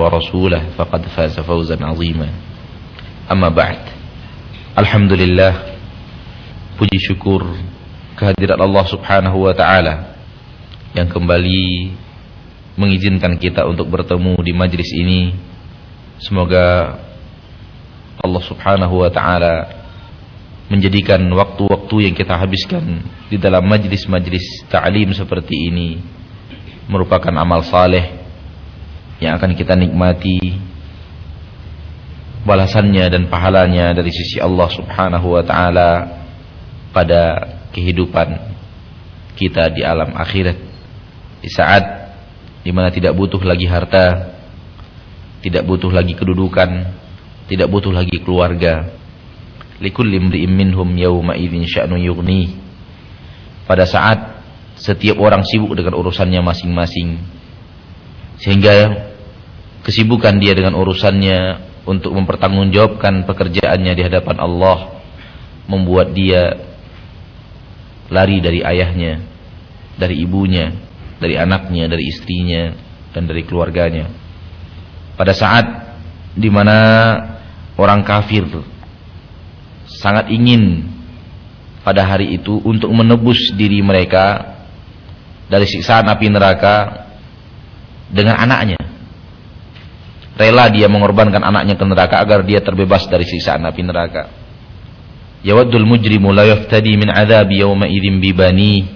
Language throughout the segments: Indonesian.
ورسوله فقد فاز فوزا عظيما أما بعد الحمد لله puji syukur kehadirat Allah Subhanahu wa taala yang kembali mengizinkan kita untuk bertemu di majlis ini. Semoga Allah Subhanahu wa taala menjadikan waktu-waktu yang kita habiskan di dalam majlis-majlis ta'lim seperti ini merupakan amal saleh yang akan kita nikmati balasannya dan pahalanya dari sisi Allah Subhanahu wa taala pada kehidupan kita di alam akhirat. Di saat di mana tidak butuh lagi harta tidak butuh lagi kedudukan tidak butuh lagi keluarga. Likulli imri'in minhum yawma idzin sya'nu yughni. Pada saat setiap orang sibuk dengan urusannya masing-masing. Sehingga kesibukan dia dengan urusannya untuk mempertanggungjawabkan pekerjaannya di hadapan Allah membuat dia lari dari ayahnya, dari ibunya, dari anaknya, dari istrinya dan dari keluarganya. Pada saat di mana orang kafir sangat ingin pada hari itu untuk menebus diri mereka dari siksaan api neraka dengan anaknya. Rela dia mengorbankan anaknya ke neraka agar dia terbebas dari siksaan api neraka. Yawaddul mujrimu la yaftadi min adzabi yawma idzin bibani.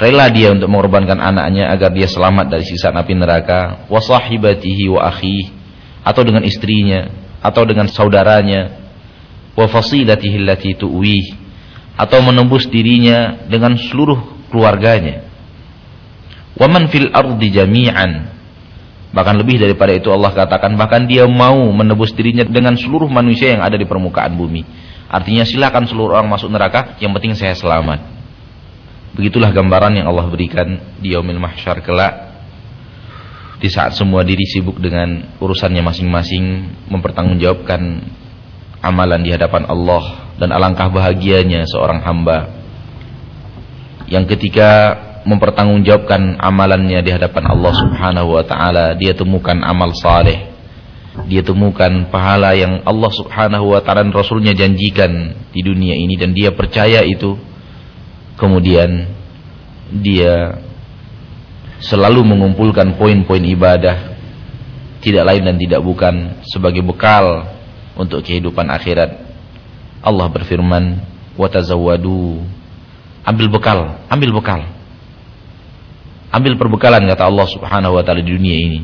Rela dia untuk mengorbankan anaknya agar dia selamat dari siksaan api neraka, wa sahibatihi wa akhihi. Atau dengan istrinya atau dengan saudaranya. Wa fasilatihi allati tuwi. Atau menembus dirinya dengan seluruh keluarganya. Wa man fil ardi jami'an bahkan lebih daripada itu Allah katakan bahkan dia mau menebus dirinya dengan seluruh manusia yang ada di permukaan bumi. Artinya silakan seluruh orang masuk neraka yang penting saya selamat. Begitulah gambaran yang Allah berikan di yaumil mahsyar kelak. Di saat semua diri sibuk dengan urusannya masing-masing mempertanggungjawabkan amalan di hadapan Allah dan alangkah bahagianya seorang hamba. Yang ketika mempertanggungjawabkan amalannya di hadapan Allah Subhanahu wa taala dia temukan amal saleh dia temukan pahala yang Allah Subhanahu wa taala dan rasulnya janjikan di dunia ini dan dia percaya itu kemudian dia selalu mengumpulkan poin-poin ibadah tidak lain dan tidak bukan sebagai bekal untuk kehidupan akhirat. Allah berfirman, "Watazawwadu." Ambil bekal, ambil bekal. Ambil perbekalan kata Allah Subhanahu wa taala di dunia ini.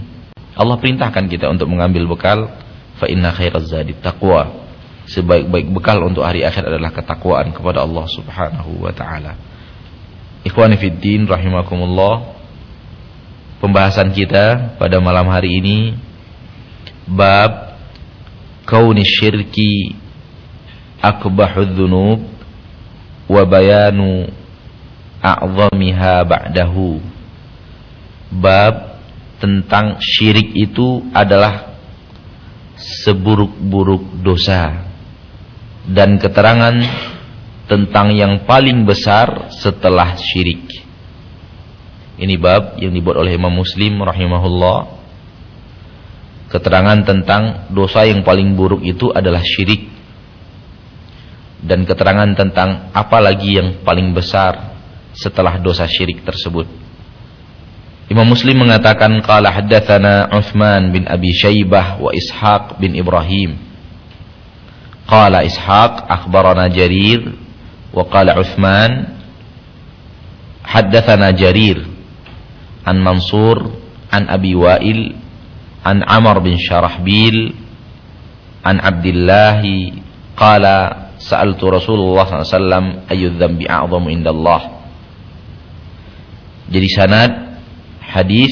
Allah perintahkan kita untuk mengambil bekal, fa inna khairaz zadi taqwa. Sebaik-baik bekal untuk hari akhir adalah ketakwaan kepada Allah Subhanahu wa taala. Ikhwani fid din rahimakumullah. Pembahasan kita pada malam hari ini bab kauni syirki akbahud dhunub wa bayanu a'zamiha ba'dahu bab tentang syirik itu adalah seburuk-buruk dosa dan keterangan tentang yang paling besar setelah syirik. Ini bab yang dibuat oleh Imam Muslim rahimahullah. Keterangan tentang dosa yang paling buruk itu adalah syirik. Dan keterangan tentang apa lagi yang paling besar setelah dosa syirik tersebut. Imam Muslim mengatakan qala haddatsana Utsman bin Abi Syaibah wa Ishaq bin Ibrahim. Qala Ishaq akhbarana Jarir. Wa qala Utsman haddatsana Jarir. An Mansur an Abi Wa'il. An Amr bin Syarahbil an Abdullah qala sa'altu Rasulullah SAW ayu dzambi a'zamu indallah jadi sanad hadis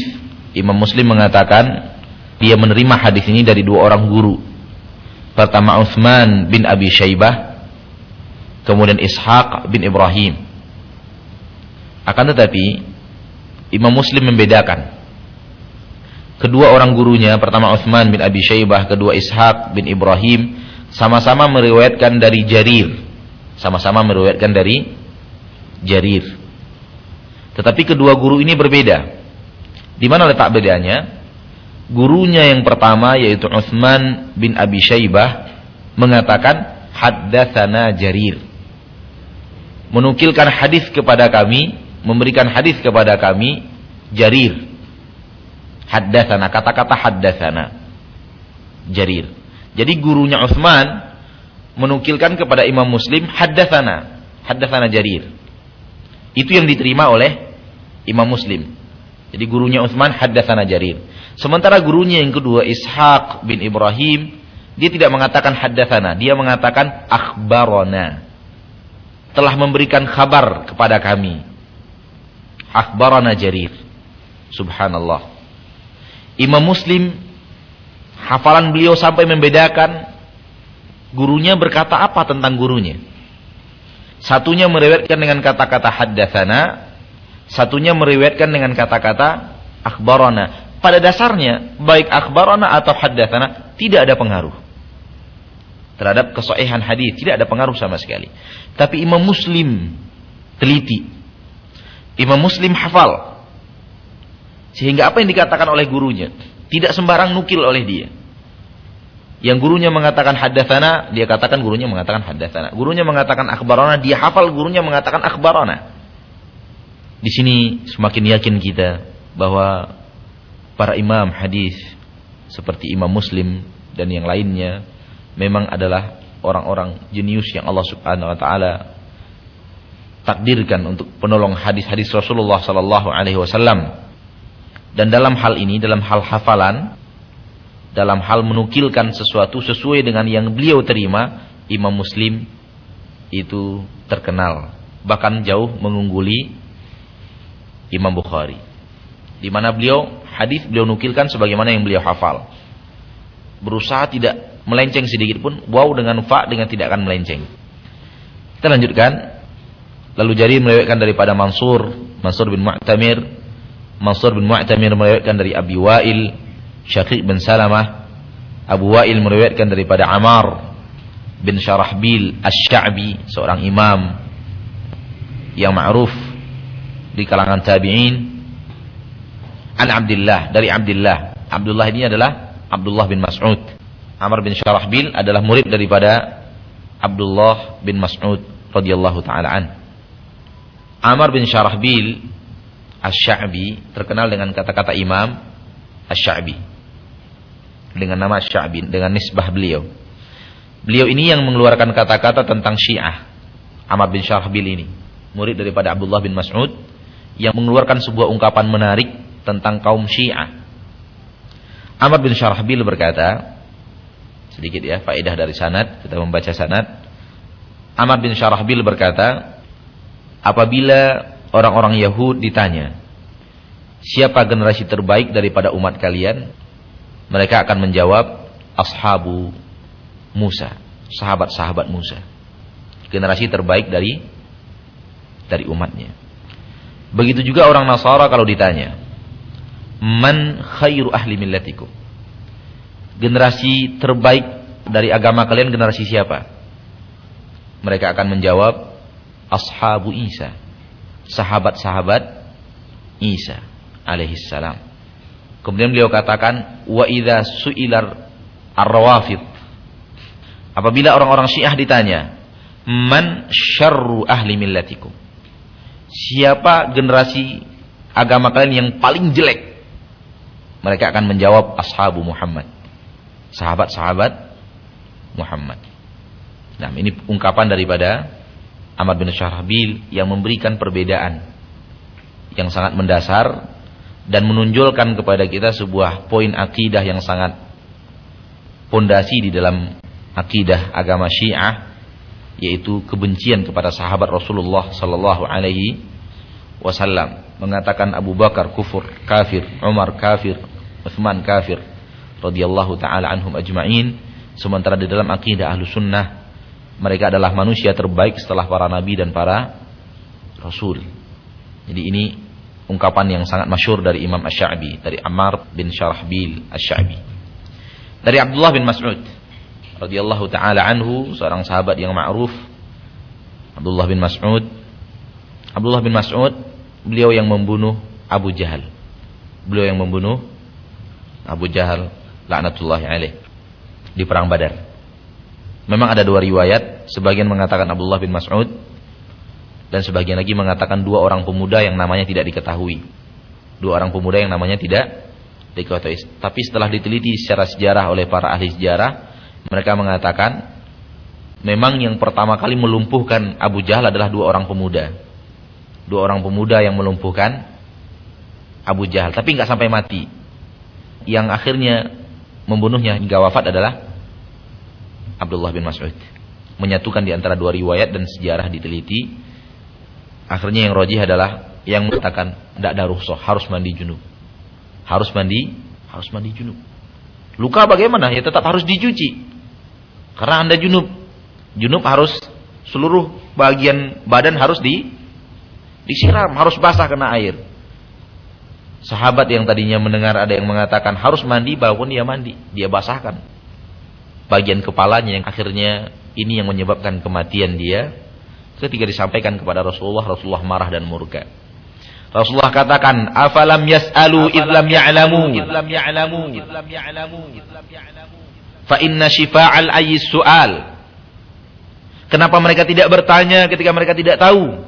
Imam Muslim mengatakan dia menerima hadis ini dari dua orang guru pertama Uthman bin Abi Syaibah kemudian Ishaq bin Ibrahim akan tetapi Imam Muslim membedakan Kedua orang gurunya, pertama Uthman bin Abi Syaibah, kedua Ishaq bin Ibrahim, sama-sama meriwayatkan dari Jarir. Sama-sama meriwayatkan dari Jarir. Tetapi kedua guru ini berbeda. Di mana letak bedanya? Gurunya yang pertama yaitu Utsman bin Abi Syaibah mengatakan haddatsana Jarir. Menukilkan hadis kepada kami, memberikan hadis kepada kami Jarir. Haddatsana kata-kata haddatsana Jarir. Jadi gurunya Utsman menukilkan kepada Imam Muslim haddatsana, haddatsana Jarir. Itu yang diterima oleh Imam Muslim. Jadi gurunya Utsman haddatsana Jarir. Sementara gurunya yang kedua Ishaq bin Ibrahim dia tidak mengatakan haddatsana, dia mengatakan akhbarona. Telah memberikan kabar kepada kami. Akhbarana Jarir. Subhanallah. Imam Muslim hafalan beliau sampai membedakan gurunya berkata apa tentang gurunya. Satunya meriwayatkan dengan kata-kata haddatsana, satunya meriwayatkan dengan kata-kata akhbarana. Pada dasarnya baik akhbarana atau haddatsana tidak ada pengaruh. Terhadap kesoehan hadis tidak ada pengaruh sama sekali. Tapi Imam Muslim teliti. Imam Muslim hafal. Sehingga apa yang dikatakan oleh gurunya tidak sembarang nukil oleh dia. Yang gurunya mengatakan haddatsana dia katakan gurunya mengatakan haddatsana. Gurunya mengatakan akhbarana dia hafal gurunya mengatakan akhbarana di sini semakin yakin kita bahwa para imam hadis seperti Imam Muslim dan yang lainnya memang adalah orang-orang jenius yang Allah Subhanahu wa taala takdirkan untuk penolong hadis-hadis Rasulullah sallallahu alaihi wasallam. Dan dalam hal ini, dalam hal hafalan, dalam hal menukilkan sesuatu sesuai dengan yang beliau terima, Imam Muslim itu terkenal, bahkan jauh mengungguli Imam Bukhari. Di mana beliau hadis beliau nukilkan sebagaimana yang beliau hafal. Berusaha tidak melenceng sedikit pun, wow dengan fa dengan tidak akan melenceng. Kita lanjutkan. Lalu Jarir melewatkan daripada Mansur, Mansur bin Mu'tamir, Mansur bin Mu'tamir melewatkan dari Abi Wa'il, Syaqiq bin Salamah, Abu Wa'il meriwayatkan daripada Amar bin Syarahbil Asy-Sya'bi, seorang imam yang ma'ruf di kalangan tabi'in an Abdullah dari Abdullah. Abdullah ini adalah Abdullah bin Mas'ud. Amr bin Syarahbil adalah murid daripada Abdullah bin Mas'ud radhiyallahu taala an. Amr bin Syarahbil Asy-Sya'bi terkenal dengan kata-kata Imam Asy-Sya'bi. Dengan nama Asy-Sya'bi dengan nisbah beliau. Beliau ini yang mengeluarkan kata-kata tentang Syiah. Amr bin Syarahbil ini, murid daripada Abdullah bin Mas'ud yang mengeluarkan sebuah ungkapan menarik tentang kaum Syiah. Amr bin Syarahbil berkata, sedikit ya faedah dari sanad, kita membaca sanad. Amr bin Syarahbil berkata, apabila orang-orang Yahud ditanya, siapa generasi terbaik daripada umat kalian? Mereka akan menjawab, ashabu Musa, sahabat-sahabat Musa. Generasi terbaik dari dari umatnya. Begitu juga orang Nasara kalau ditanya, man khairu ahli millatikum. Generasi terbaik dari agama kalian generasi siapa? Mereka akan menjawab ashabu Isa. Sahabat-sahabat Isa alaihi salam. Kemudian beliau katakan wa idza su'ilar ar-rawafid. Apabila orang-orang Syiah ditanya, "Man syarru ahli millatikum?" Siapa generasi agama kalian yang paling jelek? Mereka akan menjawab ashabu Muhammad. Sahabat-sahabat Muhammad. Nah, ini ungkapan daripada Ahmad bin Syahrabil yang memberikan perbedaan yang sangat mendasar dan menunjukkan kepada kita sebuah poin akidah yang sangat pondasi di dalam akidah agama Syiah yaitu kebencian kepada sahabat Rasulullah sallallahu alaihi wasallam. Mengatakan Abu Bakar kufur, kafir, Umar kafir, Uthman kafir radhiyallahu taala anhum ajma'in. Sementara di dalam akidah ahlu sunnah mereka adalah manusia terbaik setelah para nabi dan para rasul. Jadi ini ungkapan yang sangat masyur dari Imam Ash-Sha'bi dari Ammar bin Syarahbil Ash-Sha'bi. Dari Abdullah bin Mas'ud radhiyallahu taala anhu seorang sahabat yang ma'ruf Abdullah bin Mas'ud Abdullah bin Mas'ud beliau yang membunuh Abu Jahal. Beliau yang membunuh Abu Jahal laknatullahi alaih di perang Badar. Memang ada dua riwayat, sebagian mengatakan Abdullah bin Mas'ud dan sebagian lagi mengatakan dua orang pemuda yang namanya tidak diketahui. Dua orang pemuda yang namanya tidak diketahui. Tapi setelah diteliti secara sejarah oleh para ahli sejarah, mereka mengatakan memang yang pertama kali melumpuhkan Abu Jahal adalah dua orang pemuda. Dua orang pemuda yang melumpuhkan Abu Jahal, tapi nggak sampai mati. Yang akhirnya membunuhnya hingga wafat adalah Abdullah bin Mas'ud. Menyatukan di antara dua riwayat dan sejarah diteliti. Akhirnya yang rojih adalah yang mengatakan tidak ada rukhsah, harus mandi junub. Harus mandi, harus mandi junub. Luka bagaimana? Ya tetap harus dicuci. Karena Anda junub. Junub harus seluruh bagian badan harus di disiram, harus basah kena air. Sahabat yang tadinya mendengar ada yang mengatakan harus mandi, walaupun dia mandi, dia basahkan. Bagian kepalanya yang akhirnya ini yang menyebabkan kematian dia ketika disampaikan kepada Rasulullah Rasulullah marah dan murka. Rasulullah katakan afalam yas'alu idlam ya'lamu idlam ya'lamu. idlam ya'lamu fa inna shifa'al ayyi su'al kenapa mereka tidak bertanya ketika mereka tidak tahu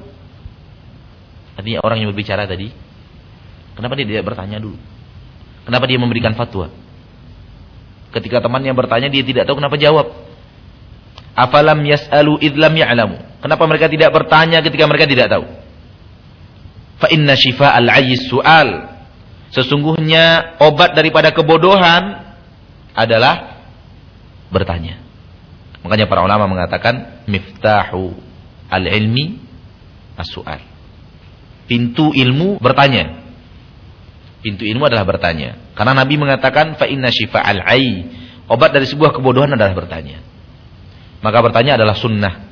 artinya orang yang berbicara tadi kenapa dia tidak bertanya dulu kenapa dia memberikan fatwa Ketika temannya bertanya dia tidak tahu kenapa jawab. Afalam yas'alu idlam ya'lamu. Kenapa mereka tidak bertanya ketika mereka tidak tahu? Fa inna al ayis su'al. Sesungguhnya obat daripada kebodohan adalah bertanya. Makanya para ulama mengatakan miftahu al-ilmi as-su'al. Pintu ilmu bertanya. Pintu ilmu adalah bertanya. Karena Nabi mengatakan fa inna syifa'al ai. Obat dari sebuah kebodohan adalah bertanya. Maka bertanya adalah sunnah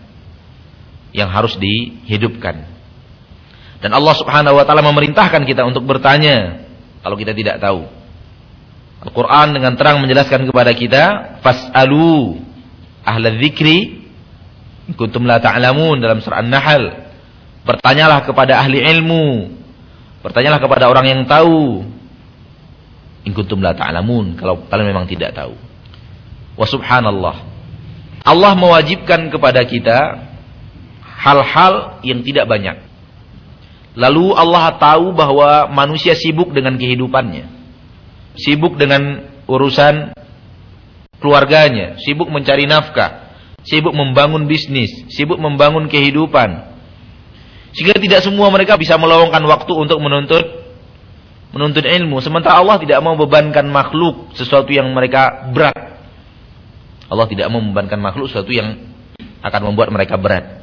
yang harus dihidupkan. Dan Allah Subhanahu wa taala memerintahkan kita untuk bertanya kalau kita tidak tahu. Al-Qur'an dengan terang menjelaskan kepada kita, fas'alu ahla dzikri kuntum la ta'lamun dalam surah An-Nahl. Bertanyalah kepada ahli ilmu Bertanyalah kepada orang yang tahu. In kuntum la ta'lamun kalau kalian memang tidak tahu. Wa subhanallah. Allah mewajibkan kepada kita hal-hal yang tidak banyak. Lalu Allah tahu bahwa manusia sibuk dengan kehidupannya. Sibuk dengan urusan keluarganya, sibuk mencari nafkah, sibuk membangun bisnis, sibuk membangun kehidupan, sehingga tidak semua mereka bisa meluangkan waktu untuk menuntut menuntut ilmu. Sementara Allah tidak mau bebankan makhluk sesuatu yang mereka berat. Allah tidak mau membebankan makhluk sesuatu yang akan membuat mereka berat.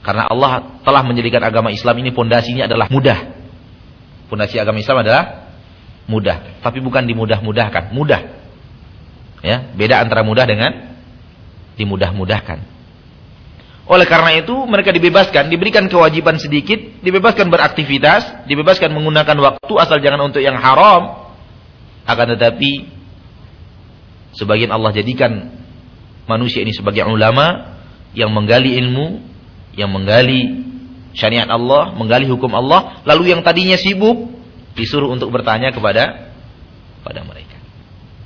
Karena Allah telah menjadikan agama Islam ini pondasinya adalah mudah. Pondasi agama Islam adalah mudah, tapi bukan dimudah-mudahkan, mudah. Ya, beda antara mudah dengan dimudah-mudahkan. Oleh karena itu mereka dibebaskan, diberikan kewajiban sedikit, dibebaskan beraktivitas, dibebaskan menggunakan waktu asal jangan untuk yang haram. Akan tetapi sebagian Allah jadikan manusia ini sebagai ulama yang menggali ilmu, yang menggali syariat Allah, menggali hukum Allah, lalu yang tadinya sibuk disuruh untuk bertanya kepada pada mereka.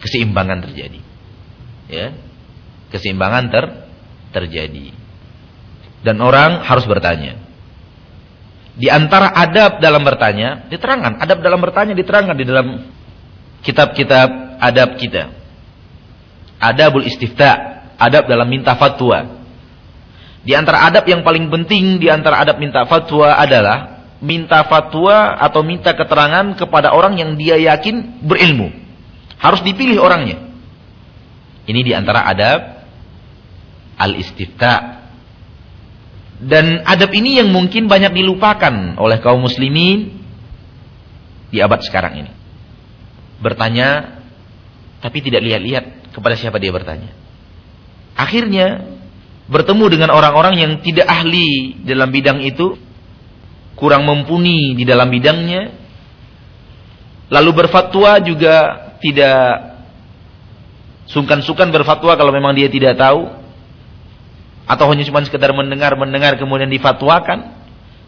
Keseimbangan terjadi. Ya. Keseimbangan ter terjadi dan orang harus bertanya. Di antara adab dalam bertanya, diterangkan. Adab dalam bertanya diterangkan di dalam kitab-kitab adab kita. Adabul istifta, adab dalam minta fatwa. Di antara adab yang paling penting di antara adab minta fatwa adalah minta fatwa atau minta keterangan kepada orang yang dia yakin berilmu. Harus dipilih orangnya. Ini di antara adab al-istifta, dan adab ini yang mungkin banyak dilupakan oleh kaum muslimin di abad sekarang ini. Bertanya tapi tidak lihat-lihat kepada siapa dia bertanya. Akhirnya bertemu dengan orang-orang yang tidak ahli dalam bidang itu, kurang mumpuni di dalam bidangnya, lalu berfatwa juga tidak sungkan-sungkan berfatwa kalau memang dia tidak tahu, atau hanya cuma sekedar mendengar-mendengar kemudian difatwakan.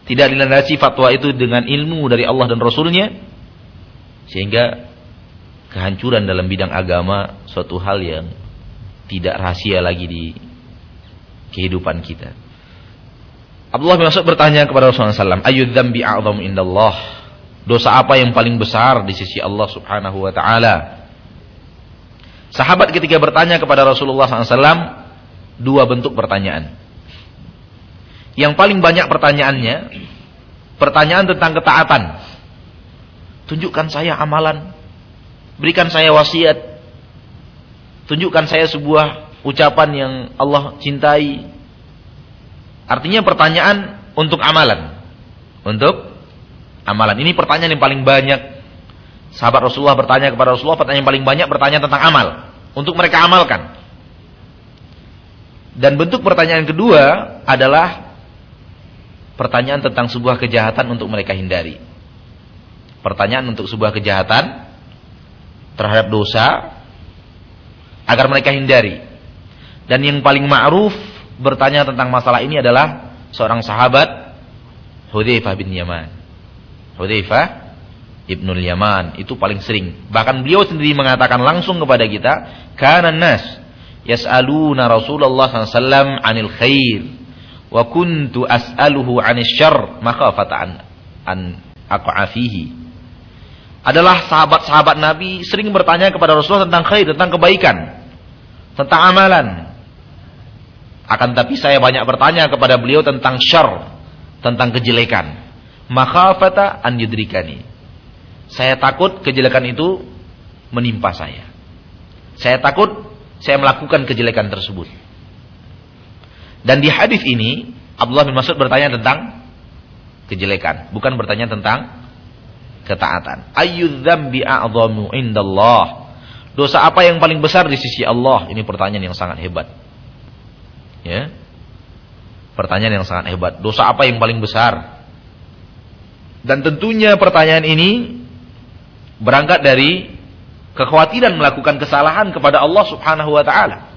Tidak dilandasi fatwa itu dengan ilmu dari Allah dan Rasulnya. Sehingga kehancuran dalam bidang agama suatu hal yang tidak rahasia lagi di kehidupan kita. Abdullah bin Mas'ud bertanya kepada Rasulullah SAW, Ayu dzambi a'zam indallah? Dosa apa yang paling besar di sisi Allah Subhanahu wa taala? Sahabat ketika bertanya kepada Rasulullah SAW, dua bentuk pertanyaan. Yang paling banyak pertanyaannya, pertanyaan tentang ketaatan. Tunjukkan saya amalan, berikan saya wasiat, tunjukkan saya sebuah ucapan yang Allah cintai, Artinya pertanyaan untuk amalan. Untuk amalan. Ini pertanyaan yang paling banyak. Sahabat Rasulullah bertanya kepada Rasulullah, pertanyaan yang paling banyak bertanya tentang amal. Untuk mereka amalkan. Dan bentuk pertanyaan kedua adalah pertanyaan tentang sebuah kejahatan untuk mereka hindari. Pertanyaan untuk sebuah kejahatan terhadap dosa agar mereka hindari. Dan yang paling ma'ruf bertanya tentang masalah ini adalah seorang sahabat Hudzaifah bin Yaman. Hudzaifah Ibnul Yaman itu paling sering. Bahkan beliau sendiri mengatakan langsung kepada kita, "Kana nas yas'aluna Rasulullah SAW 'anil khair wa kuntu as'aluhu 'anil syarr makhafata an an aqafihi." Adalah sahabat-sahabat Nabi sering bertanya kepada Rasulullah tentang khair, tentang kebaikan, tentang amalan. Akan tapi saya banyak bertanya kepada beliau tentang syar, tentang kejelekan. Makhafata an yudrikani. Saya takut kejelekan itu menimpa saya. Saya takut saya melakukan kejelekan tersebut. Dan di hadis ini Abdullah bin Mas'ud bertanya tentang kejelekan, bukan bertanya tentang ketaatan. Ayyudzambi a'dhamu indallah. Dosa apa yang paling besar di sisi Allah? Ini pertanyaan yang sangat hebat. Ya. Pertanyaan yang sangat hebat. Dosa apa yang paling besar? Dan tentunya pertanyaan ini berangkat dari kekhawatiran melakukan kesalahan kepada Allah Subhanahu wa taala.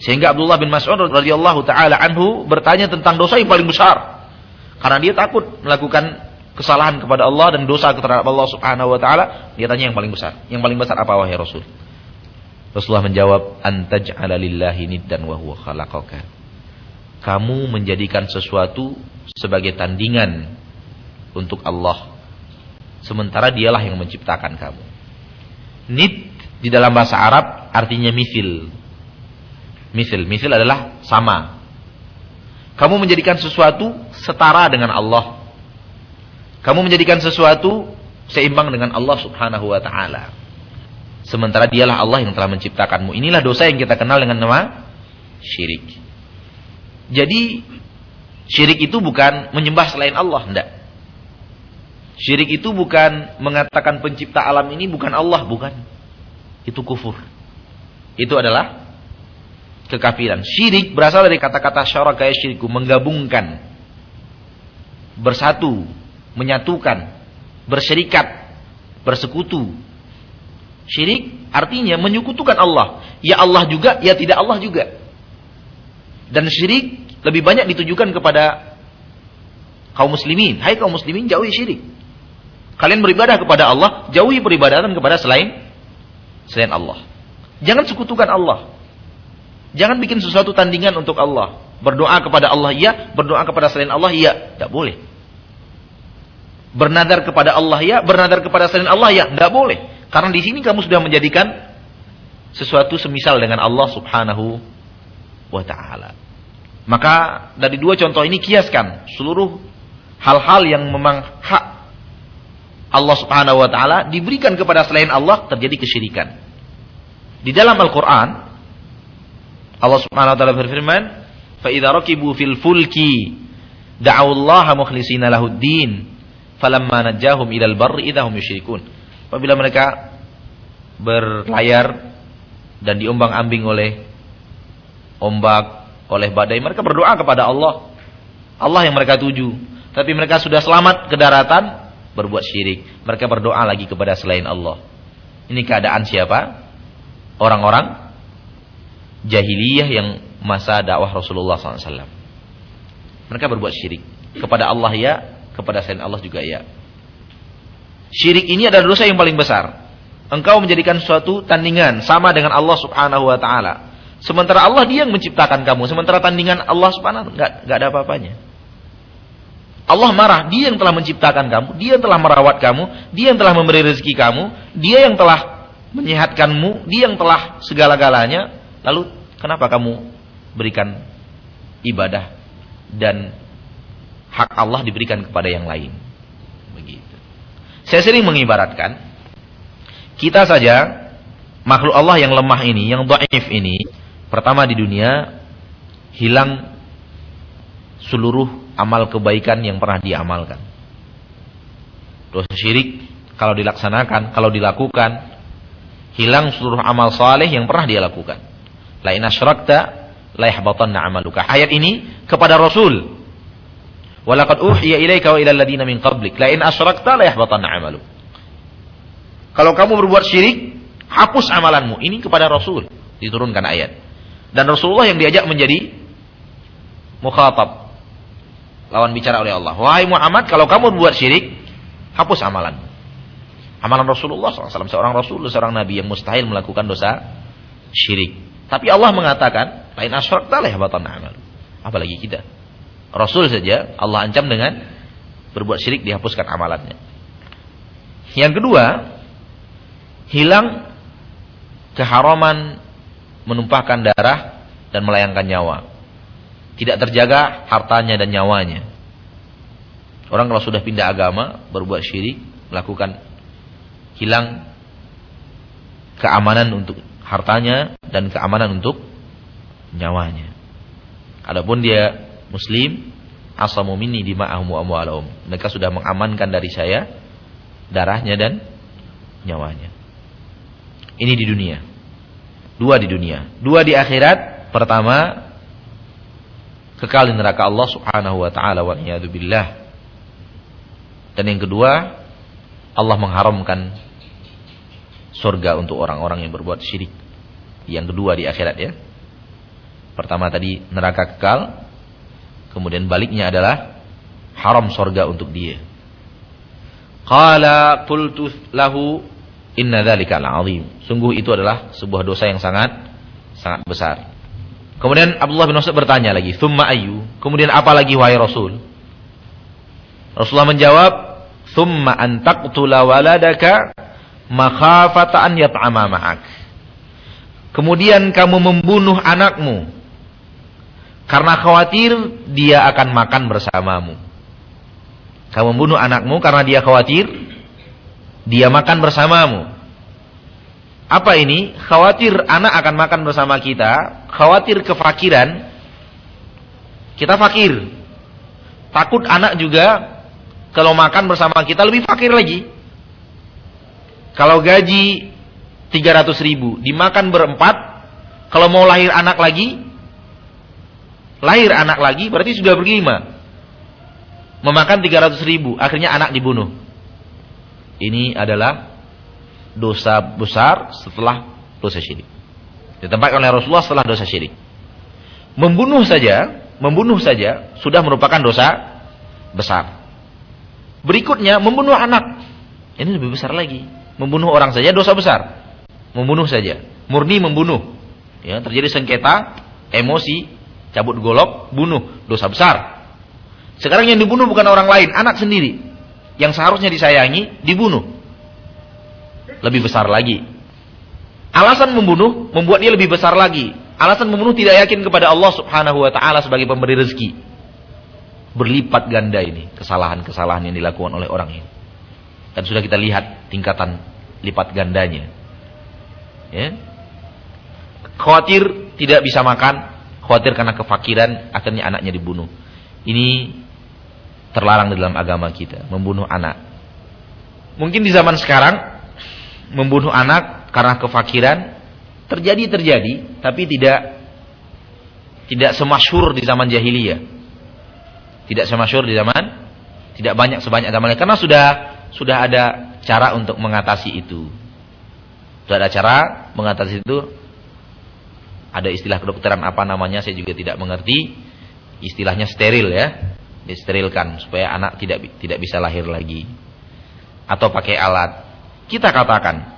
Sehingga Abdullah bin Mas'ud radhiyallahu taala anhu bertanya tentang dosa yang paling besar. Karena dia takut melakukan kesalahan kepada Allah dan dosa terhadap Allah Subhanahu wa taala, dia tanya yang paling besar. Yang paling besar apa wahai Rasul? Rasulullah menjawab, "Antaj'ala lillahi niddan wa huwa khalaqaka." Kamu menjadikan sesuatu sebagai tandingan untuk Allah sementara dialah yang menciptakan kamu. Nid di dalam bahasa Arab artinya mithil. Mithil, mithil adalah sama. Kamu menjadikan sesuatu setara dengan Allah. Kamu menjadikan sesuatu seimbang dengan Allah Subhanahu wa taala. Sementara dialah Allah yang telah menciptakanmu. Inilah dosa yang kita kenal dengan nama syirik. Jadi syirik itu bukan menyembah selain Allah, enggak. Syirik itu bukan mengatakan pencipta alam ini bukan Allah, bukan. Itu kufur. Itu adalah kekafiran. Syirik berasal dari kata-kata syaraka syiriku, menggabungkan, bersatu, menyatukan, berserikat, bersekutu, Syirik artinya menyekutukan Allah. Ya Allah juga, ya tidak Allah juga. Dan syirik lebih banyak ditujukan kepada kaum muslimin. Hai kaum muslimin, jauhi syirik. Kalian beribadah kepada Allah, jauhi peribadatan kepada selain selain Allah. Jangan sekutukan Allah. Jangan bikin sesuatu tandingan untuk Allah. Berdoa kepada Allah iya, berdoa kepada selain Allah iya, tidak boleh. Bernadar kepada Allah ya, bernadar kepada selain Allah ya, tidak boleh. Karena di sini kamu sudah menjadikan sesuatu semisal dengan Allah Subhanahu wa taala. Maka dari dua contoh ini kiaskan seluruh hal-hal yang memang hak Allah Subhanahu wa taala diberikan kepada selain Allah terjadi kesyirikan. Di dalam Al-Qur'an Allah Subhanahu wa taala berfirman, "Fa idza rakibu fil fulki da'u Allah mukhlishina lahuddin, falamma najahum ilal barri idza hum yusyrikun." Apabila mereka berlayar dan diombang-ambing oleh ombak, oleh badai, mereka berdoa kepada Allah. Allah yang mereka tuju. Tapi mereka sudah selamat ke daratan, berbuat syirik. Mereka berdoa lagi kepada selain Allah. Ini keadaan siapa? Orang-orang jahiliyah yang masa dakwah Rasulullah SAW. Mereka berbuat syirik. Kepada Allah ya, kepada selain Allah juga ya. Syirik ini adalah dosa yang paling besar. Engkau menjadikan suatu tandingan sama dengan Allah Subhanahu wa taala. Sementara Allah dia yang menciptakan kamu, sementara tandingan Allah Subhanahu enggak enggak ada apa-apanya. Allah marah, dia yang telah menciptakan kamu, dia yang telah merawat kamu, dia yang telah memberi rezeki kamu, dia yang telah menyehatkanmu, dia yang telah segala-galanya. Lalu kenapa kamu berikan ibadah dan hak Allah diberikan kepada yang lain? Saya sering mengibaratkan kita saja makhluk Allah yang lemah ini, yang dhaif ini, pertama di dunia hilang seluruh amal kebaikan yang pernah diamalkan. Dosa syirik kalau dilaksanakan, kalau dilakukan, hilang seluruh amal saleh yang pernah dia lakukan. La in asyrakta la yahbatanna amaluka. Ayat ini kepada Rasul. Walaqad uhiya ilaika wa ilal ladina min qablik la in asyrakta la yahbatanna. Kalau kamu berbuat syirik, hapus amalanmu. Ini kepada Rasul diturunkan ayat. Dan Rasulullah yang diajak menjadi mukhatab. Lawan bicara oleh Allah. Wahai Muhammad, kalau kamu berbuat syirik, hapus amalanmu. Amalan Rasulullah SAW, seorang Rasul, seorang Nabi yang mustahil melakukan dosa syirik. Tapi Allah mengatakan, lain asyrakta lah batan amal. Apalagi kita. Rasul saja Allah ancam dengan berbuat syirik dihapuskan amalannya. Yang kedua, hilang keharaman menumpahkan darah dan melayangkan nyawa. Tidak terjaga hartanya dan nyawanya. Orang kalau sudah pindah agama, berbuat syirik, melakukan hilang keamanan untuk hartanya dan keamanan untuk nyawanya. Adapun dia muslim, asamu minni dima'ahum wa amwalahum. Mereka sudah mengamankan dari saya darahnya dan nyawanya. Ini di dunia. Dua di dunia. Dua di akhirat. Pertama, kekal di neraka Allah Subhanahu wa taala wa billah. Dan yang kedua, Allah mengharamkan surga untuk orang-orang yang berbuat syirik. Yang kedua di akhirat ya. Pertama tadi neraka kekal, kemudian baliknya adalah haram surga untuk dia. Qala qultu lahu Inna dzalika azim. Sungguh itu adalah sebuah dosa yang sangat sangat besar. Kemudian Abdullah bin Mas'ud bertanya lagi, "Tsumma ayu?" Kemudian apa lagi wahai Rasul? Rasulullah menjawab, "Tsumma an taqtula waladaka makhafata an yat'ama ma'ak." Kemudian kamu membunuh anakmu karena khawatir dia akan makan bersamamu. Kamu membunuh anakmu karena dia khawatir dia makan bersamamu. Apa ini? Khawatir anak akan makan bersama kita, khawatir kefakiran. Kita fakir. Takut anak juga kalau makan bersama kita lebih fakir lagi. Kalau gaji 300 ribu, dimakan berempat, kalau mau lahir anak lagi, lahir anak lagi berarti sudah berlima. Memakan 300 ribu, akhirnya anak dibunuh. Ini adalah dosa besar setelah dosa syirik. Ditempatkan oleh Rasulullah setelah dosa syirik. Membunuh saja, membunuh saja sudah merupakan dosa besar. Berikutnya membunuh anak. Ini lebih besar lagi. Membunuh orang saja dosa besar. Membunuh saja, murni membunuh. Ya, terjadi sengketa, emosi, cabut golok, bunuh, dosa besar. Sekarang yang dibunuh bukan orang lain, anak sendiri yang seharusnya disayangi dibunuh. Lebih besar lagi. Alasan membunuh membuat dia lebih besar lagi. Alasan membunuh tidak yakin kepada Allah Subhanahu wa taala sebagai pemberi rezeki. Berlipat ganda ini kesalahan-kesalahan yang dilakukan oleh orang ini. Dan sudah kita lihat tingkatan lipat gandanya. Ya. Khawatir tidak bisa makan, khawatir karena kefakiran akhirnya anaknya dibunuh. Ini terlarang di dalam agama kita, membunuh anak. Mungkin di zaman sekarang membunuh anak karena kefakiran terjadi terjadi, tapi tidak tidak semasyur di zaman jahiliyah. Tidak semasyur di zaman tidak banyak sebanyak zaman karena sudah sudah ada cara untuk mengatasi itu. Sudah ada cara mengatasi itu. Ada istilah kedokteran apa namanya saya juga tidak mengerti. Istilahnya steril ya disterilkan supaya anak tidak tidak bisa lahir lagi atau pakai alat kita katakan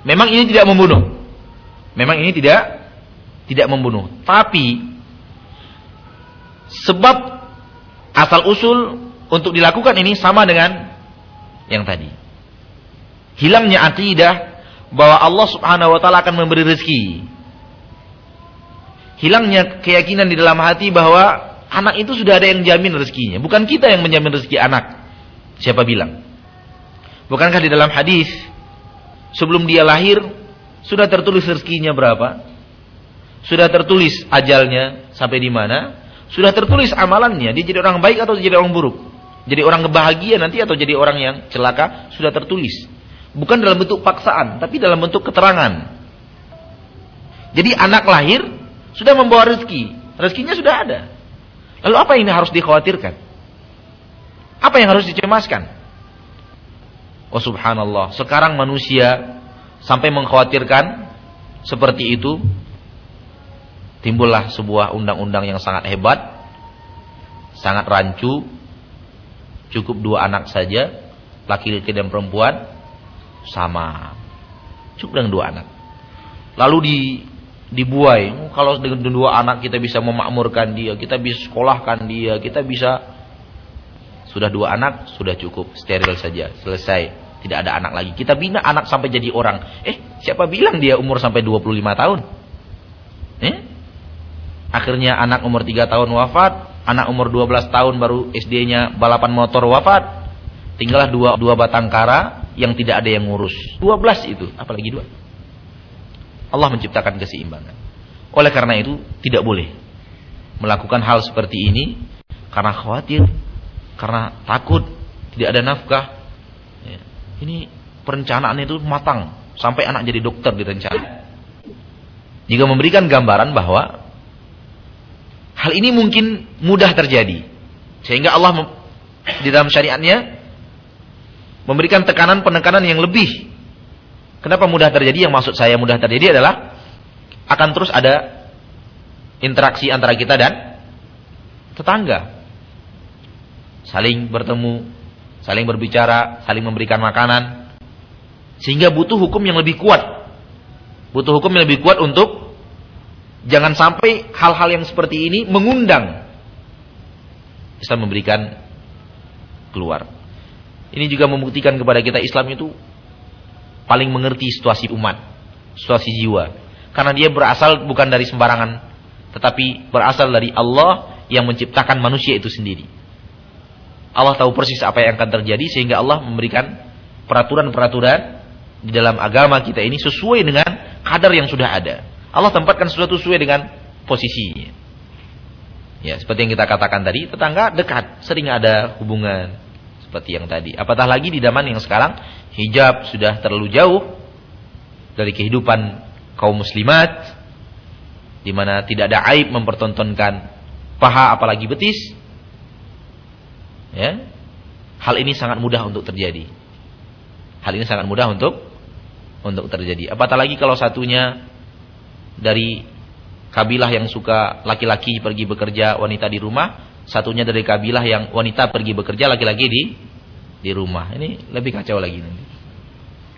Memang ini tidak membunuh. Memang ini tidak tidak membunuh. Tapi sebab asal usul untuk dilakukan ini sama dengan yang tadi. Hilangnya akidah bahwa Allah Subhanahu wa taala akan memberi rezeki. Hilangnya keyakinan di dalam hati bahwa anak itu sudah ada yang jamin rezekinya, bukan kita yang menjamin rezeki anak. Siapa bilang? Bukankah di dalam hadis sebelum dia lahir sudah tertulis rezekinya berapa? Sudah tertulis ajalnya sampai di mana? Sudah tertulis amalannya, dia jadi orang baik atau jadi orang buruk? Jadi orang kebahagia nanti atau jadi orang yang celaka sudah tertulis. Bukan dalam bentuk paksaan, tapi dalam bentuk keterangan. Jadi anak lahir sudah membawa rezeki. Rezekinya sudah ada. Lalu apa yang harus dikhawatirkan? Apa yang harus dicemaskan? Oh subhanallah, sekarang manusia sampai mengkhawatirkan seperti itu timbullah sebuah undang-undang yang sangat hebat, sangat rancu, cukup dua anak saja, laki-laki dan perempuan, sama. Cukup dengan dua anak. Lalu di dibuai, kalau dengan dua anak kita bisa memakmurkan dia, kita bisa sekolahkan dia, kita bisa sudah dua anak, sudah cukup, steril saja, selesai. Tidak ada anak lagi. Kita bina anak sampai jadi orang. Eh, siapa bilang dia umur sampai 25 tahun? Eh? Akhirnya anak umur 3 tahun wafat, anak umur 12 tahun baru SD-nya balapan motor wafat. Tinggallah dua, dua batang kara yang tidak ada yang ngurus. 12 itu, apalagi dua. Allah menciptakan keseimbangan. Oleh karena itu, tidak boleh melakukan hal seperti ini karena khawatir, karena takut, tidak ada nafkah. Ya. Ini perencanaan itu matang sampai anak jadi dokter direncana. Jika memberikan gambaran bahwa Hal ini mungkin mudah terjadi. Sehingga Allah di dalam syariatnya memberikan tekanan penekanan yang lebih. Kenapa mudah terjadi? Yang maksud saya mudah terjadi adalah akan terus ada interaksi antara kita dan tetangga. Saling bertemu, saling berbicara, saling memberikan makanan. Sehingga butuh hukum yang lebih kuat. Butuh hukum yang lebih kuat untuk Jangan sampai hal-hal yang seperti ini mengundang Islam memberikan keluar. Ini juga membuktikan kepada kita Islam itu paling mengerti situasi umat, situasi jiwa. Karena dia berasal bukan dari sembarangan, tetapi berasal dari Allah yang menciptakan manusia itu sendiri. Allah tahu persis apa yang akan terjadi sehingga Allah memberikan peraturan-peraturan di dalam agama kita ini sesuai dengan kadar yang sudah ada. Allah tempatkan sesuatu sesuai dengan posisinya. Ya, seperti yang kita katakan tadi, tetangga dekat, sering ada hubungan seperti yang tadi. Apatah lagi di zaman yang sekarang hijab sudah terlalu jauh dari kehidupan kaum muslimat di mana tidak ada aib mempertontonkan paha apalagi betis. Ya. Hal ini sangat mudah untuk terjadi. Hal ini sangat mudah untuk untuk terjadi. Apatah lagi kalau satunya dari kabilah yang suka laki-laki pergi bekerja, wanita di rumah, satunya dari kabilah yang wanita pergi bekerja, laki-laki di di rumah. Ini lebih kacau lagi nanti.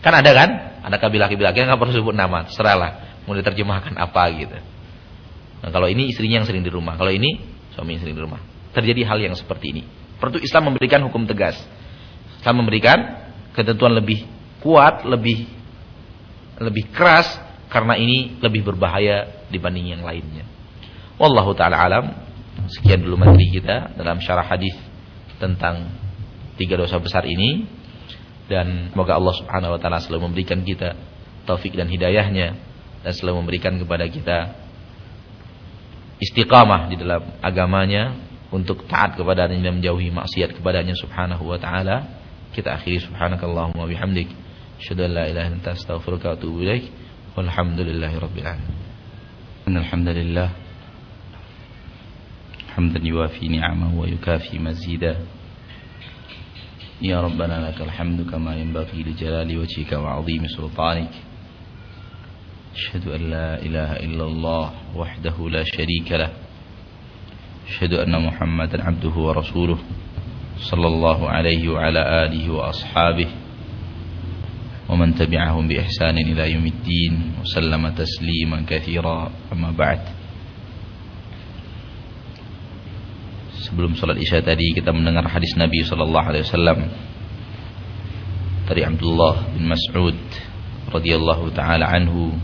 Kan ada kan? Ada kabilah-kabilah yang nggak perlu sebut nama, terserahlah mau diterjemahkan apa gitu. Nah, kalau ini istrinya yang sering di rumah, kalau ini suami yang sering di rumah. Terjadi hal yang seperti ini. Perlu Islam memberikan hukum tegas. Islam memberikan ketentuan lebih kuat, lebih lebih keras karena ini lebih berbahaya dibanding yang lainnya. Wallahu taala alam. Sekian dulu materi kita dalam syarah hadis tentang tiga dosa besar ini dan semoga Allah Subhanahu wa taala selalu memberikan kita taufik dan hidayahnya dan selalu memberikan kepada kita istiqamah di dalam agamanya untuk taat kepadanya dan menjauhi maksiat kepadanya subhanahu wa taala. Kita akhiri subhanakallahumma bihamdik asyhadu an la ilaha anta astaghfiruka wa atubu ilaik. Walhamdulillahirabbil alamin. Innal hamdalillah حمدا يوافي نعمه ويكافي مزيدا يا ربنا لك الحمد كما ينبغي لجلال وجهك وعظيم سلطانك. أشهد أن لا إله إلا الله وحده لا شريك له. أشهد أن محمدا عبده ورسوله صلى الله عليه وعلى آله وأصحابه ومن تبعهم بإحسان إلى يوم الدين وسلم تسليما كثيرا. أما بعد Sebelum sholat isya tadi kita mendengar hadis Nabi Sallallahu Alaihi Wasallam dari Abdullah bin Mas'ud radhiyallahu taala anhu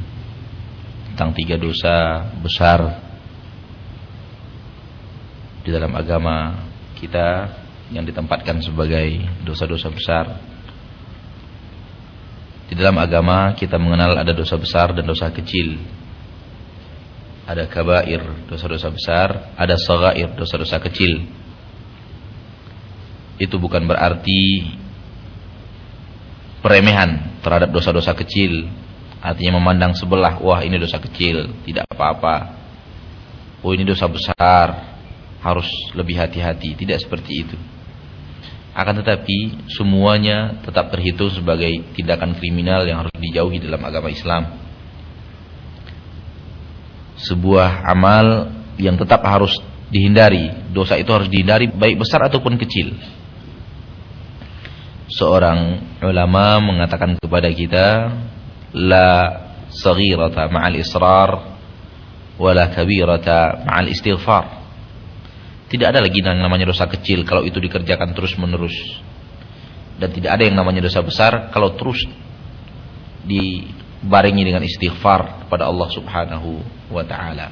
tentang tiga dosa besar di dalam agama kita yang ditempatkan sebagai dosa-dosa besar. Di dalam agama kita mengenal ada dosa besar dan dosa kecil. Ada kabair, dosa-dosa besar, ada sagair, dosa-dosa kecil. Itu bukan berarti peremehan terhadap dosa-dosa kecil. Artinya memandang sebelah, wah ini dosa kecil, tidak apa-apa. Oh ini dosa besar, harus lebih hati-hati. Tidak seperti itu. Akan tetapi semuanya tetap terhitung sebagai tindakan kriminal yang harus dijauhi dalam agama Islam. Sebuah amal yang tetap harus dihindari. Dosa itu harus dihindari baik besar ataupun kecil. Seorang ulama mengatakan kepada kita, la saghirata ma'al israr wala kabirata ma'al istighfar. Tidak ada lagi yang namanya dosa kecil kalau itu dikerjakan terus menerus. Dan tidak ada yang namanya dosa besar kalau terus dibarengi dengan istighfar kepada Allah subhanahu wa ta'ala.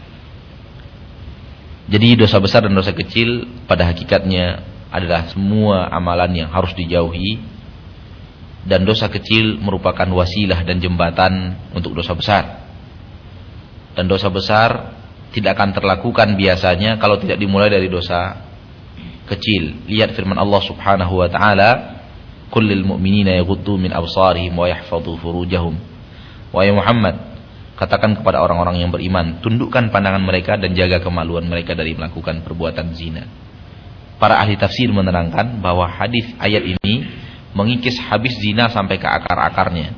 Jadi dosa besar dan dosa kecil pada hakikatnya adalah semua amalan yang harus dijauhi. Dan dosa kecil merupakan wasilah dan jembatan untuk dosa besar. Dan dosa besar tidak akan terlakukan biasanya kalau tidak dimulai dari dosa kecil. Lihat firman Allah Subhanahu wa taala, "Kullil mu'minina yaghuddu min absarihim wa yahfazu furujahum." Wahai Muhammad, katakan kepada orang-orang yang beriman, tundukkan pandangan mereka dan jaga kemaluan mereka dari melakukan perbuatan zina. Para ahli tafsir menerangkan bahwa hadis ayat ini mengikis habis zina sampai ke akar-akarnya.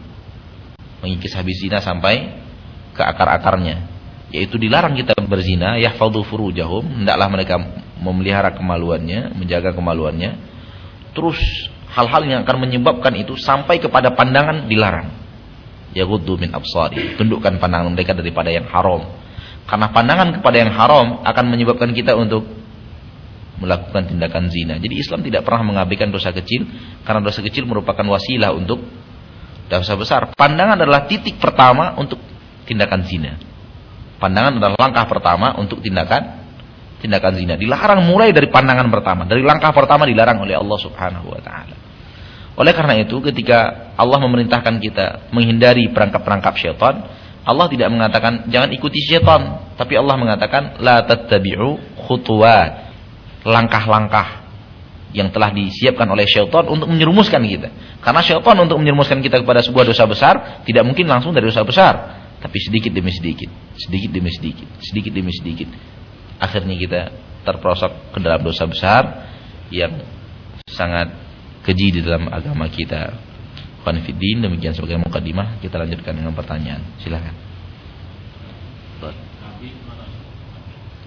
Mengikis habis zina sampai ke akar-akarnya yaitu dilarang kita berzina yahfadhu furujahum hendaklah mereka memelihara kemaluannya menjaga kemaluannya terus hal-hal yang akan menyebabkan itu sampai kepada pandangan dilarang yaghuddu min absari. Tundukkan pandangan mereka daripada yang haram. Karena pandangan kepada yang haram akan menyebabkan kita untuk melakukan tindakan zina. Jadi Islam tidak pernah mengabaikan dosa kecil karena dosa kecil merupakan wasilah untuk dosa besar. Pandangan adalah titik pertama untuk tindakan zina. Pandangan adalah langkah pertama untuk tindakan tindakan zina. Dilarang mulai dari pandangan pertama, dari langkah pertama dilarang oleh Allah Subhanahu wa taala. Oleh karena itu ketika Allah memerintahkan kita menghindari perangkap-perangkap syaitan, Allah tidak mengatakan jangan ikuti syaitan, tapi Allah mengatakan la tattabi'u khutuwat. Langkah-langkah yang telah disiapkan oleh syaitan untuk menyerumuskan kita. Karena syaitan untuk menyerumuskan kita kepada sebuah dosa besar tidak mungkin langsung dari dosa besar tapi sedikit demi sedikit, sedikit demi sedikit, sedikit demi sedikit. Akhirnya kita terperosok ke dalam dosa besar yang sangat keji di dalam agama kita. Konfidin demikian sebagai mukadimah kita lanjutkan dengan pertanyaan. Silakan.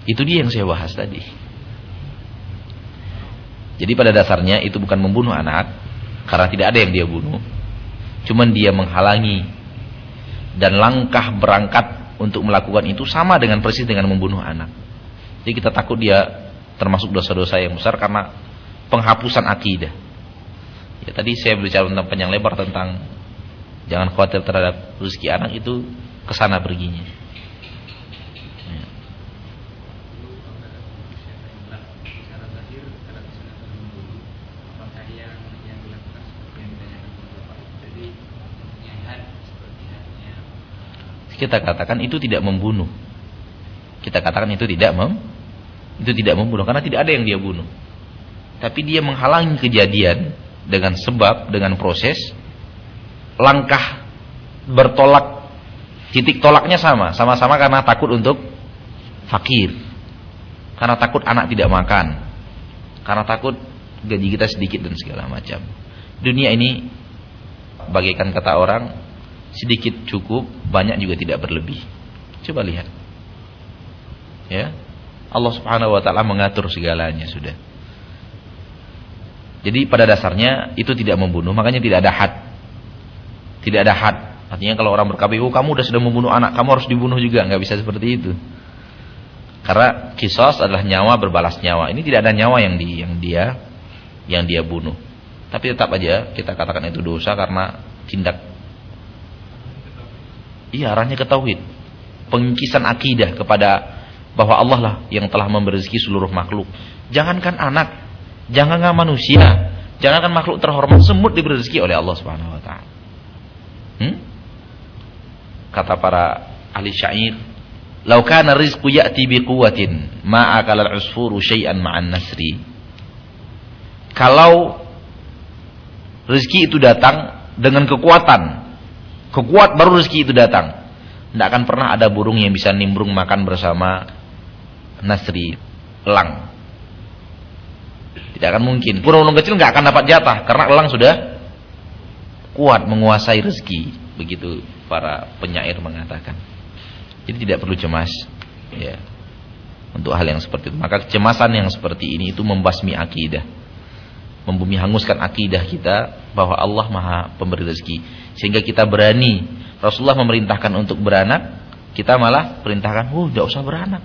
Itu dia yang saya bahas tadi. Jadi pada dasarnya itu bukan membunuh anak karena tidak ada yang dia bunuh. Cuman dia menghalangi dan langkah berangkat untuk melakukan itu sama dengan persis dengan membunuh anak. Jadi kita takut dia termasuk dosa-dosa yang besar karena penghapusan akidah. Ya tadi saya berbicara tentang panjang lebar tentang jangan khawatir terhadap rezeki anak itu ke sana perginya. kita katakan itu tidak membunuh. Kita katakan itu tidak mem itu tidak membunuh karena tidak ada yang dia bunuh. Tapi dia menghalangi kejadian dengan sebab dengan proses langkah bertolak titik tolaknya sama, sama-sama karena takut untuk fakir. Karena takut anak tidak makan. Karena takut gaji kita sedikit dan segala macam. Dunia ini bagaikan kata orang sedikit cukup, banyak juga tidak berlebih. Coba lihat. Ya. Allah Subhanahu wa taala mengatur segalanya sudah. Jadi pada dasarnya itu tidak membunuh, makanya tidak ada had. Tidak ada had. Artinya kalau orang berkabih, oh kamu sudah sudah membunuh anak, kamu harus dibunuh juga. Nggak bisa seperti itu. Karena kisos adalah nyawa berbalas nyawa. Ini tidak ada nyawa yang di yang dia yang dia bunuh. Tapi tetap aja kita katakan itu dosa karena tindak Iya, arahnya ke tauhid. Pengkisan akidah kepada bahwa Allah lah yang telah memberi rezeki seluruh makhluk. Jangankan anak, jangankan manusia, jangankan makhluk terhormat semut diberi rezeki oleh Allah Subhanahu wa taala. Hmm? Kata para ahli syair, "Lau kana rizqu ya'ti biquwwatin ma akala al-usfuru syai'an ma'an nasri." Kalau rezeki itu datang dengan kekuatan, kekuat baru rezeki itu datang. Tidak akan pernah ada burung yang bisa nimbrung makan bersama nasri, elang. Tidak akan mungkin. Burung-burung kecil nggak akan dapat jatah karena elang sudah kuat menguasai rezeki. Begitu para penyair mengatakan. Jadi tidak perlu cemas. Ya. Untuk hal yang seperti itu. Maka kecemasan yang seperti ini itu membasmi akidah. Membumi hanguskan akidah kita bahwa Allah maha pemberi rezeki. Sehingga kita berani Rasulullah memerintahkan untuk beranak, kita malah perintahkan, "Oh, tidak usah beranak."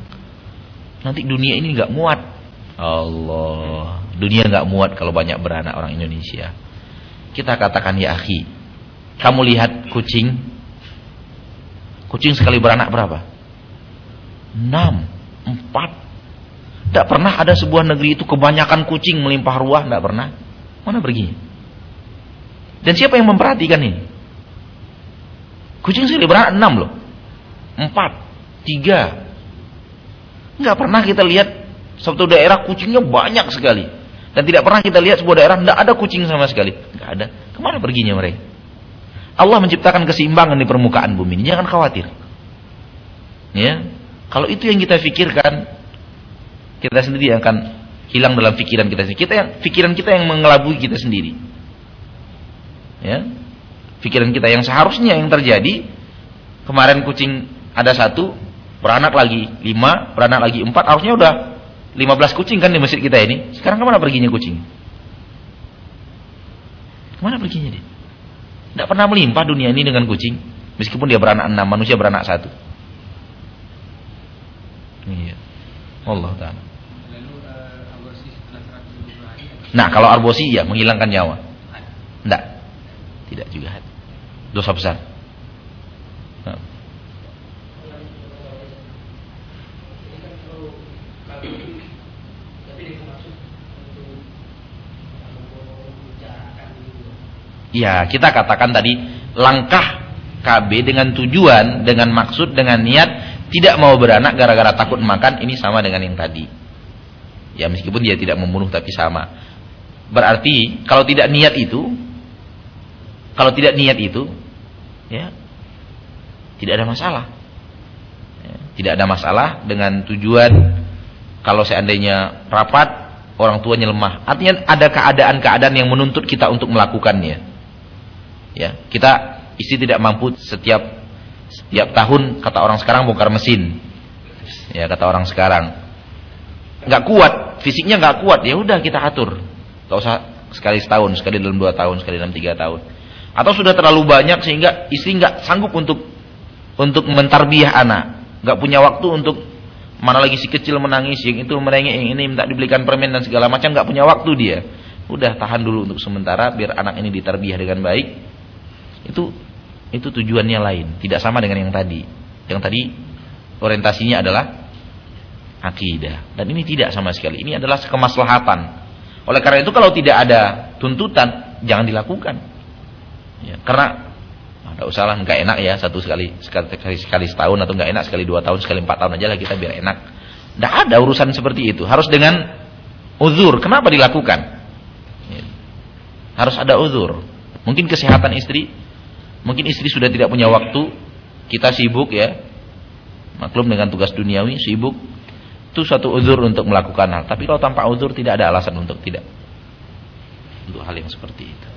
Nanti dunia ini nggak muat. Allah, dunia nggak muat kalau banyak beranak orang Indonesia. Kita katakan ya akhi, kamu lihat kucing, kucing sekali beranak berapa? 6, 4. Tidak pernah ada sebuah negeri itu kebanyakan kucing melimpah ruah, tidak pernah. Mana pergi? Dan siapa yang memperhatikan ini? Kucing sekali beranak enam loh. Empat. Tiga. Nggak pernah kita lihat suatu daerah kucingnya banyak sekali. Dan tidak pernah kita lihat sebuah daerah tidak ada kucing sama sekali. Nggak ada. Ke mana perginya mereka? Allah menciptakan keseimbangan di permukaan bumi ini. Jangan khawatir. Ya. Kalau itu yang kita pikirkan, kita sendiri akan hilang dalam pikiran kita sendiri. Kita yang pikiran kita yang mengelabui kita sendiri. Ya pikiran kita yang seharusnya yang terjadi kemarin kucing ada satu beranak lagi lima beranak lagi empat harusnya udah lima belas kucing kan di masjid kita ini. Sekarang ke mana perginya kucing? Ke mana perginya dia? Tidak pernah melimpah dunia ini dengan kucing. Meskipun dia beranak enam manusia beranak satu. Iya. Allah taala. Nah, kalau arbosi ya menghilangkan nyawa. Tidak. Tidak juga. Dosa besar. Ya, kita katakan tadi langkah KB dengan tujuan, dengan maksud, dengan niat tidak mau beranak gara-gara takut makan ini sama dengan yang tadi. Ya meskipun dia tidak membunuh tapi sama. Berarti kalau tidak niat itu, kalau tidak niat itu, ya tidak ada masalah ya, tidak ada masalah dengan tujuan kalau seandainya rapat orang tuanya lemah artinya ada keadaan-keadaan yang menuntut kita untuk melakukannya ya kita istri tidak mampu setiap setiap tahun kata orang sekarang bongkar mesin. Ya kata orang sekarang. Nggak kuat fisiknya nggak kuat ya udah kita atur. Nggak usah sekali setahun sekali dalam dua tahun sekali dalam tiga tahun. Atau sudah terlalu banyak sehingga istri nggak sanggup untuk untuk mentarbiah anak, nggak punya waktu untuk mana lagi si kecil menangis, yang itu merengek, yang ini minta dibelikan permen dan segala macam, nggak punya waktu dia. Udah tahan dulu untuk sementara biar anak ini ditarbiah dengan baik. Itu itu tujuannya lain, tidak sama dengan yang tadi. Yang tadi orientasinya adalah akidah dan ini tidak sama sekali. Ini adalah kemaslahatan. Oleh karena itu kalau tidak ada tuntutan jangan dilakukan. Ya, karena ada ah, usahlah nggak enak ya satu sekali sekali, sekali sekali setahun atau nggak enak sekali dua tahun sekali empat tahun aja lah kita biar enak. Tidak ada urusan seperti itu. Harus dengan uzur. Kenapa dilakukan? Ya. Harus ada uzur. Mungkin kesehatan istri, mungkin istri sudah tidak punya waktu, kita sibuk ya. Maklum dengan tugas duniawi, sibuk. Itu satu uzur untuk melakukan hal. Tapi kalau tanpa uzur tidak ada alasan untuk tidak. Untuk hal yang seperti itu.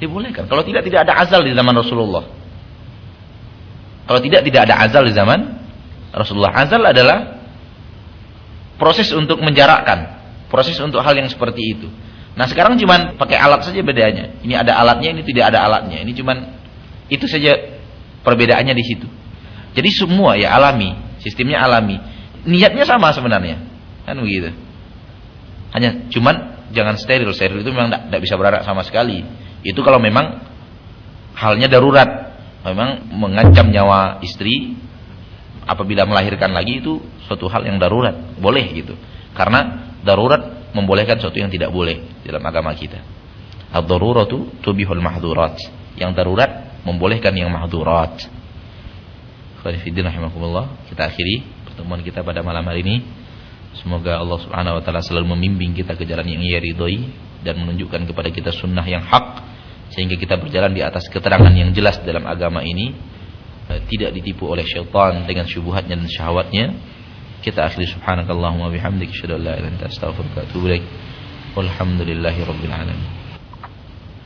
Dibolehkan. Kalau tidak tidak ada azal di zaman Rasulullah. Kalau tidak tidak ada azal di zaman Rasulullah. Azal adalah proses untuk menjarakkan, proses untuk hal yang seperti itu. Nah sekarang cuman pakai alat saja bedanya. Ini ada alatnya, ini tidak ada alatnya. Ini cuman itu saja perbedaannya di situ. Jadi semua ya alami, sistemnya alami. Niatnya sama sebenarnya. Kan begitu. Hanya cuman jangan steril. Steril itu memang tidak bisa beranak sama sekali. Itu kalau memang halnya darurat. Memang mengancam nyawa istri apabila melahirkan lagi itu suatu hal yang darurat. Boleh gitu. Karena darurat membolehkan sesuatu yang tidak boleh dalam agama kita. Ad-daruratu tubihul mahdurat. Yang darurat membolehkan yang mahdurat. Khairuddin rahimakumullah. Kita akhiri pertemuan kita pada malam hari ini. Semoga Allah Subhanahu wa taala selalu membimbing kita ke jalan yang Ia ridhoi dan menunjukkan kepada kita sunnah yang hak sehingga kita berjalan di atas keterangan yang jelas dalam agama ini eh, tidak ditipu oleh syaitan dengan syubhatnya dan syahwatnya kita akhiri. Subhanakallahumma bihamdika asyhadu an la ilaha illa anta astaghfiruka wa atubu ilaik. Walhamdulillahi rabbil alamin